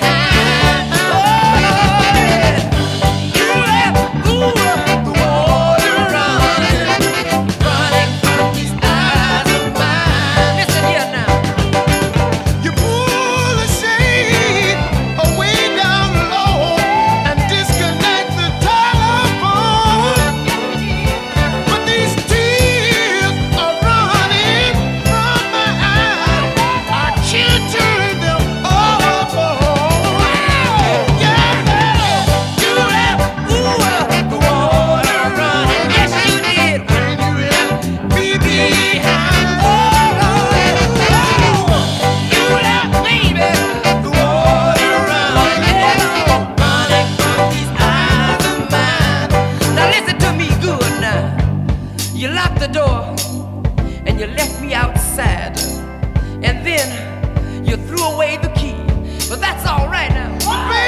high. You locked the door and you left me outside. And then you threw away the key. But that's all right now.